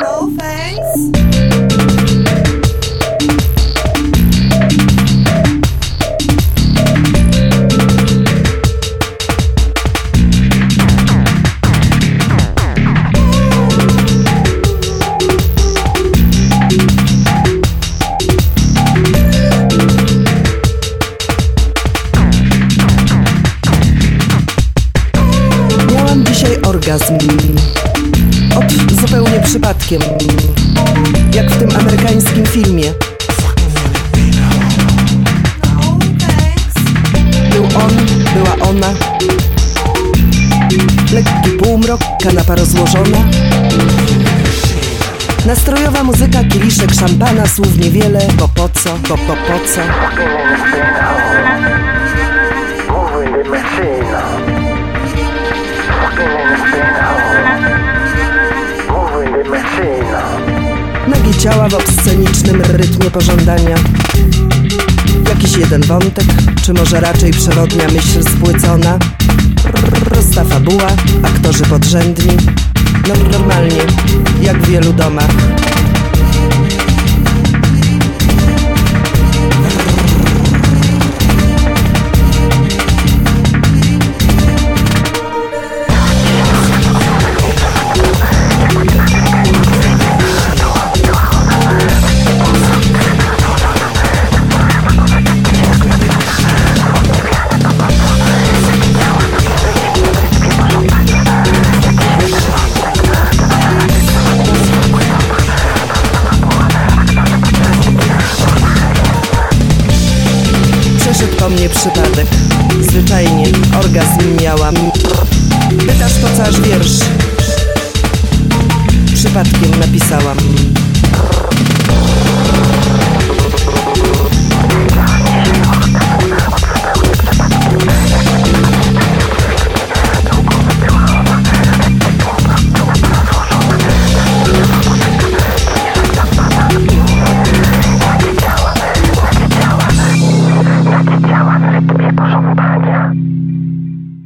No thanks. Od zupełnie przypadkiem. Jak w tym amerykańskim filmie. Był on, była ona. Lekki półmrok, kanapa rozłożona. Nastrojowa muzyka, kieliszek szampana, słów niewiele, bo po co, bo po, po co. ciała w obscenicznym rytmie pożądania. Jakiś jeden wątek, czy może raczej przewodnia myśl spłycona? Prosta fabuła, aktorzy podrzędni. No normalnie, jak w wielu domach. Po mnie przypadek. Zwyczajnie, orgazm miałam. Pytasz po co aż wiersz? Przypadkiem napisałam.